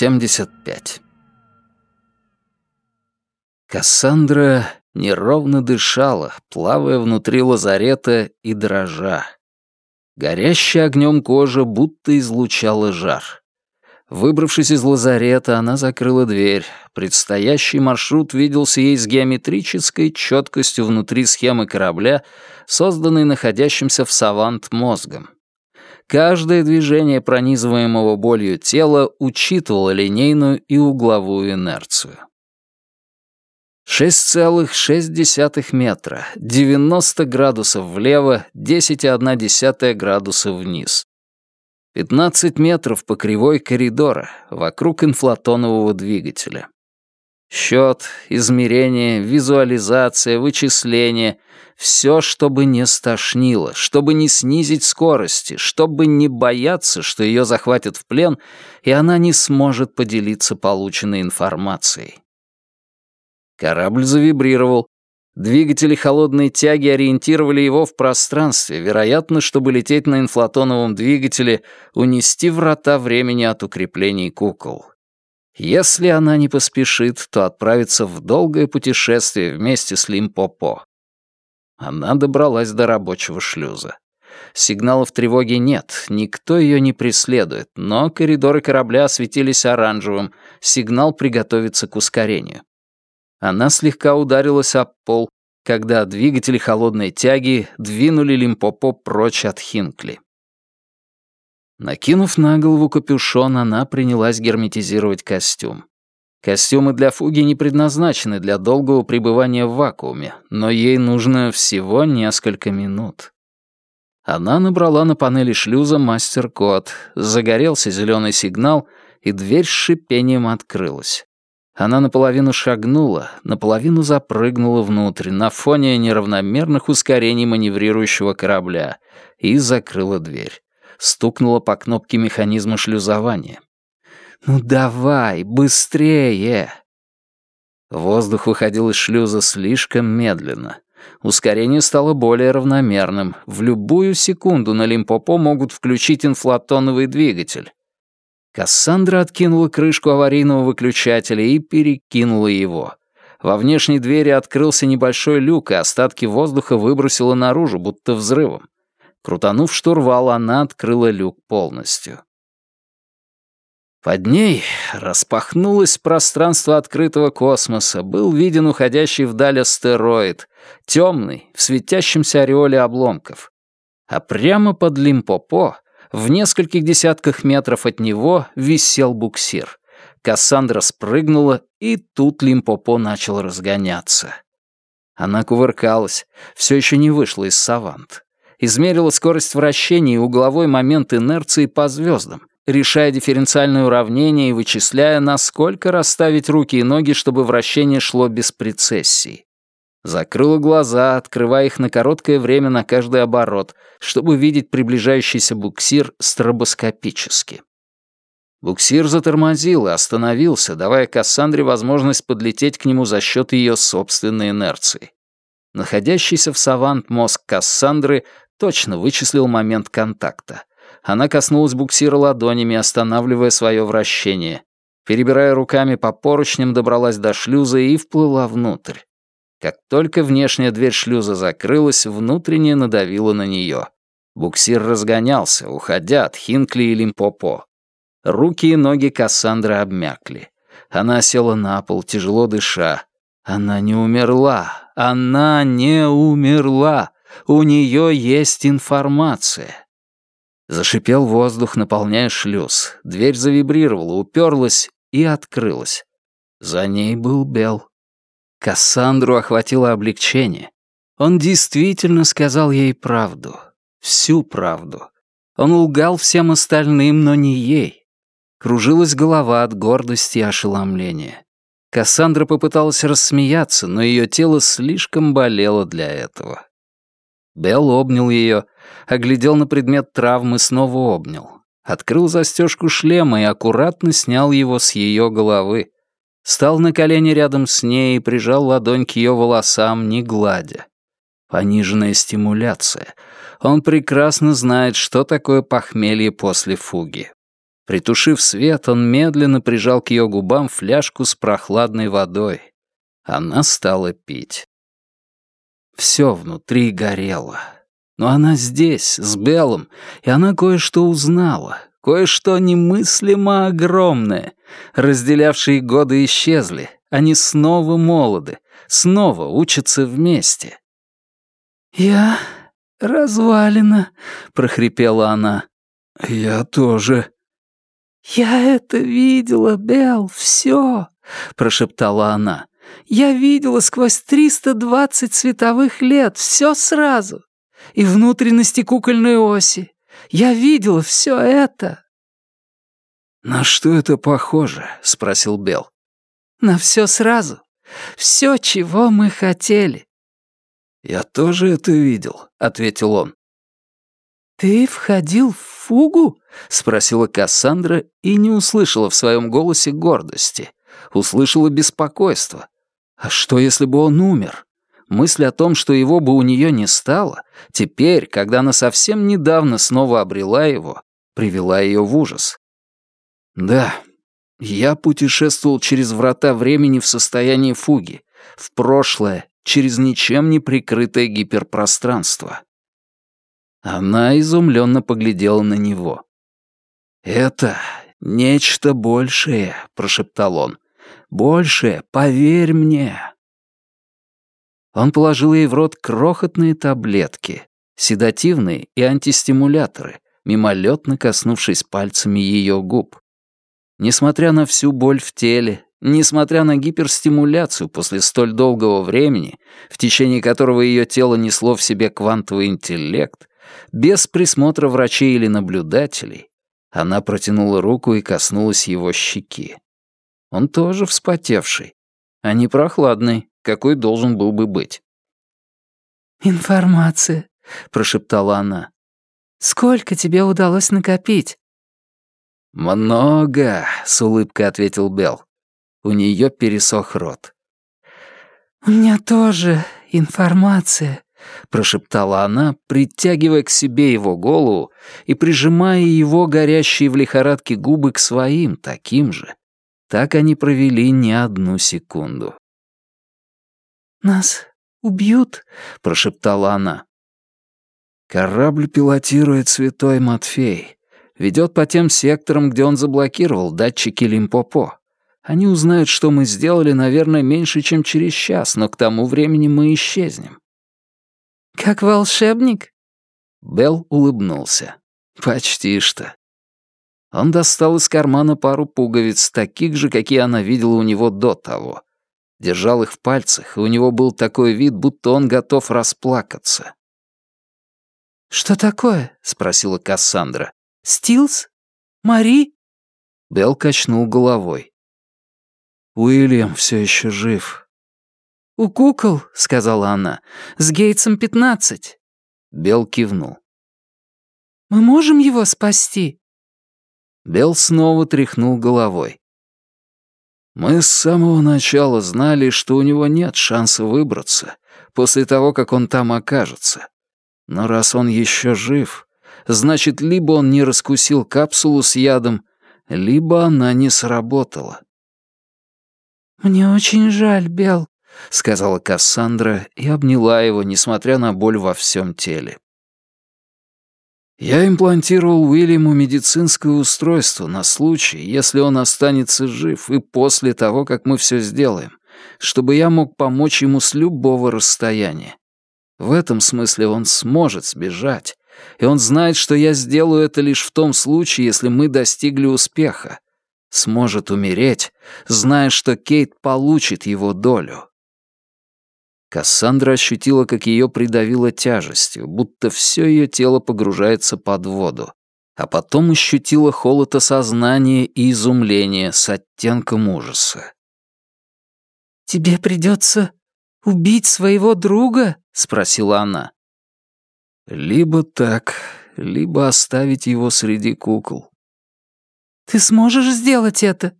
75 Кассандра неровно дышала, плавая внутри лазарета и дрожа. Горящая огнем кожа будто излучала жар. Выбравшись из лазарета, она закрыла дверь. Предстоящий маршрут виделся ей с геометрической четкостью внутри схемы корабля, созданной находящимся в савант мозгом. Каждое движение пронизываемого болью тела учитывало линейную и угловую инерцию. 6,6 метра, 90 градусов влево, 10,1 градуса вниз. 15 метров по кривой коридора, вокруг инфлатонового двигателя. Счет, измерение, визуализация, вычисление — все, чтобы не стошнило, чтобы не снизить скорости, чтобы не бояться, что ее захватят в плен, и она не сможет поделиться полученной информацией. Корабль завибрировал. Двигатели холодной тяги ориентировали его в пространстве, вероятно, чтобы лететь на инфлатоновом двигателе, унести врата времени от укреплений кукол. Если она не поспешит, то отправится в долгое путешествие вместе с Лимпопо. Она добралась до рабочего шлюза. Сигналов тревоги нет, никто ее не преследует, но коридоры корабля осветились оранжевым, сигнал приготовиться к ускорению. Она слегка ударилась об пол, когда двигатели холодной тяги двинули Лимпопо прочь от Хинкли. Накинув на голову капюшон, она принялась герметизировать костюм. Костюмы для фуги не предназначены для долгого пребывания в вакууме, но ей нужно всего несколько минут. Она набрала на панели шлюза мастер-код, загорелся зеленый сигнал, и дверь с шипением открылась. Она наполовину шагнула, наполовину запрыгнула внутрь на фоне неравномерных ускорений маневрирующего корабля и закрыла дверь. Стукнула по кнопке механизма шлюзования. «Ну давай, быстрее!» Воздух выходил из шлюза слишком медленно. Ускорение стало более равномерным. В любую секунду на Лимпопо могут включить инфлатоновый двигатель. Кассандра откинула крышку аварийного выключателя и перекинула его. Во внешней двери открылся небольшой люк, и остатки воздуха выбросило наружу, будто взрывом. Крутанув штурвал, она открыла люк полностью. Под ней распахнулось пространство открытого космоса, был виден уходящий вдаль астероид, темный, в светящемся ореоле обломков. А прямо под Лимпопо в нескольких десятках метров от него висел буксир. Кассандра спрыгнула, и тут Лимпопо начал разгоняться. Она кувыркалась, все еще не вышла из савант. Измерила скорость вращения и угловой момент инерции по звездам, решая дифференциальное уравнение и вычисляя, насколько расставить руки и ноги, чтобы вращение шло без прецессии. Закрыла глаза, открывая их на короткое время на каждый оборот, чтобы видеть приближающийся буксир стробоскопически. Буксир затормозил и остановился, давая Кассандре возможность подлететь к нему за счет ее собственной инерции. Находящийся в савант мозг Кассандры точно вычислил момент контакта. Она коснулась буксира ладонями, останавливая свое вращение. Перебирая руками по поручням, добралась до шлюза и вплыла внутрь. Как только внешняя дверь шлюза закрылась, внутренняя надавила на нее. Буксир разгонялся, уходя от Хинкли и Лимпопо. Руки и ноги Кассандры обмякли. Она села на пол, тяжело дыша. Она не умерла. Она не умерла. У нее есть информация. Зашипел воздух, наполняя шлюз. Дверь завибрировала, уперлась и открылась. За ней был Бел. Кассандру охватило облегчение. Он действительно сказал ей правду. Всю правду. Он лгал всем остальным, но не ей. Кружилась голова от гордости и ошеломления. Кассандра попыталась рассмеяться, но ее тело слишком болело для этого. Белл обнял ее, оглядел на предмет травмы, снова обнял. Открыл застежку шлема и аккуратно снял его с ее головы. Стал на колени рядом с ней и прижал ладонь к ее волосам, не гладя. Пониженная стимуляция. Он прекрасно знает, что такое похмелье после фуги. Притушив свет, он медленно прижал к ее губам фляжку с прохладной водой. Она стала пить. Все внутри горело. Но она здесь, с Белым, и она кое-что узнала, кое-что немыслимо огромное. Разделявшие годы исчезли, они снова молоды, снова учатся вместе. «Я развалина», — прохрипела она. «Я тоже». «Я это видела, Белл, все», — прошептала она. «Я видела сквозь триста двадцать световых лет, все сразу. И внутренности кукольной оси. Я видела все это». «На что это похоже?» — спросил Белл. «На все сразу. Все, чего мы хотели». «Я тоже это видел», — ответил он. «Ты входил в фугу?» — спросила Кассандра и не услышала в своем голосе гордости. Услышала беспокойство. А что, если бы он умер? Мысль о том, что его бы у нее не стало, теперь, когда она совсем недавно снова обрела его, привела ее в ужас. «Да, я путешествовал через врата времени в состоянии фуги, в прошлое, через ничем не прикрытое гиперпространство. Она изумленно поглядела на него. «Это нечто большее», — прошептал он. «Большее, поверь мне». Он положил ей в рот крохотные таблетки, седативные и антистимуляторы, мимолетно коснувшись пальцами ее губ. Несмотря на всю боль в теле, несмотря на гиперстимуляцию после столь долгого времени, в течение которого ее тело несло в себе квантовый интеллект, без присмотра врачей или наблюдателей, она протянула руку и коснулась его щеки. Он тоже вспотевший, а не прохладный, какой должен был бы быть. «Информация», — прошептала она. «Сколько тебе удалось накопить?» «Много», — с улыбкой ответил Белл. У нее пересох рот. «У меня тоже информация», — прошептала она, притягивая к себе его голову и прижимая его горящие в лихорадке губы к своим, таким же. Так они провели не одну секунду. «Нас убьют?» — прошептала она. Корабль пилотирует Святой Матфей. Ведет по тем секторам, где он заблокировал датчики Лимпопо. Они узнают, что мы сделали, наверное, меньше, чем через час, но к тому времени мы исчезнем. «Как волшебник?» Белл улыбнулся. «Почти что». Он достал из кармана пару пуговиц, таких же, какие она видела у него до того. Держал их в пальцах, и у него был такой вид, будто он готов расплакаться. «Что такое?» — спросила Кассандра. «Стилс? Мари?» Белл качнул головой. «Уильям все еще жив. «У кукол», — сказала она, — «с Гейтсом пятнадцать». Белл кивнул. «Мы можем его спасти?» Белл снова тряхнул головой. «Мы с самого начала знали, что у него нет шанса выбраться после того, как он там окажется. Но раз он еще жив, значит, либо он не раскусил капсулу с ядом, либо она не сработала». «Мне очень жаль, Белл», — сказала Кассандра и обняла его, несмотря на боль во всем теле. «Я имплантировал Уильяму медицинское устройство на случай, если он останется жив и после того, как мы все сделаем, чтобы я мог помочь ему с любого расстояния. В этом смысле он сможет сбежать, и он знает, что я сделаю это лишь в том случае, если мы достигли успеха. Сможет умереть, зная, что Кейт получит его долю. Кассандра ощутила, как ее придавило тяжестью, будто все ее тело погружается под воду. А потом ощутила холод осознания и изумления с оттенком ужаса. «Тебе придется убить своего друга?» — спросила она. «Либо так, либо оставить его среди кукол». «Ты сможешь сделать это?»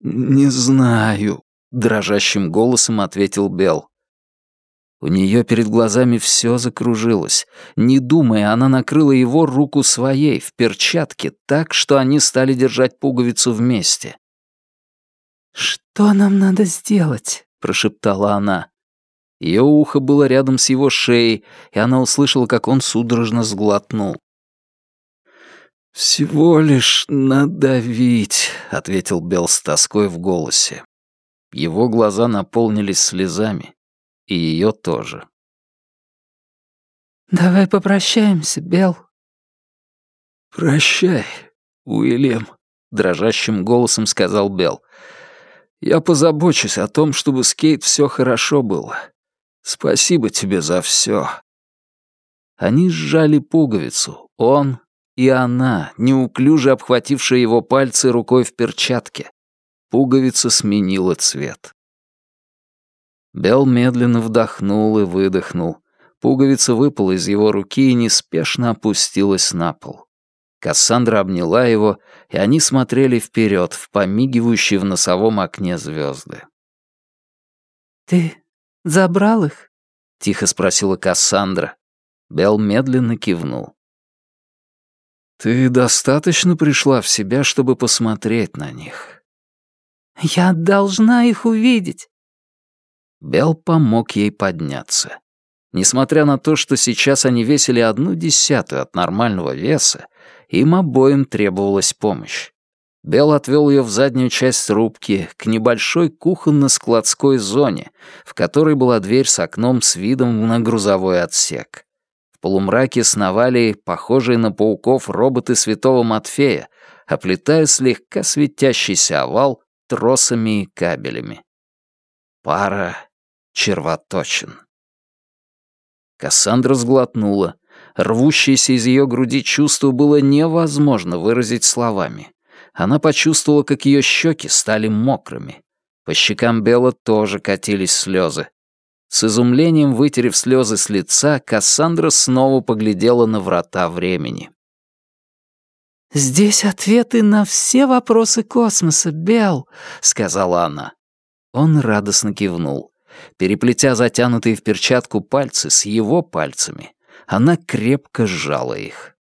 «Не знаю», — дрожащим голосом ответил Белл. У нее перед глазами все закружилось. Не думая, она накрыла его руку своей, в перчатке, так, что они стали держать пуговицу вместе. «Что нам надо сделать?» — прошептала она. Ее ухо было рядом с его шеей, и она услышала, как он судорожно сглотнул. «Всего лишь надавить», — ответил Белл с тоской в голосе. Его глаза наполнились слезами. И ее тоже. «Давай попрощаемся, Белл». «Прощай, Уильям», — дрожащим голосом сказал Белл. «Я позабочусь о том, чтобы с Кейт все хорошо было. Спасибо тебе за все». Они сжали пуговицу, он и она, неуклюже обхватившая его пальцы рукой в перчатке. Пуговица сменила цвет. Белл медленно вдохнул и выдохнул. Пуговица выпала из его руки и неспешно опустилась на пол. Кассандра обняла его, и они смотрели вперед в помигивающие в носовом окне звезды. «Ты забрал их?» — тихо спросила Кассандра. Белл медленно кивнул. «Ты достаточно пришла в себя, чтобы посмотреть на них?» «Я должна их увидеть». Белл помог ей подняться. Несмотря на то, что сейчас они весили одну десятую от нормального веса, им обоим требовалась помощь. Белл отвел ее в заднюю часть рубки, к небольшой кухонно-складской зоне, в которой была дверь с окном с видом на грузовой отсек. В полумраке сновали похожие на пауков роботы святого Матфея, оплетая слегка светящийся овал тросами и кабелями. Пара червоточин. Кассандра сглотнула. Рвущееся из ее груди чувство было невозможно выразить словами. Она почувствовала, как ее щеки стали мокрыми. По щекам Белла тоже катились слезы. С изумлением вытерев слезы с лица, Кассандра снова поглядела на врата времени. «Здесь ответы на все вопросы космоса, Белл», — сказала она. Он радостно кивнул. Переплетя затянутые в перчатку пальцы с его пальцами, она крепко сжала их.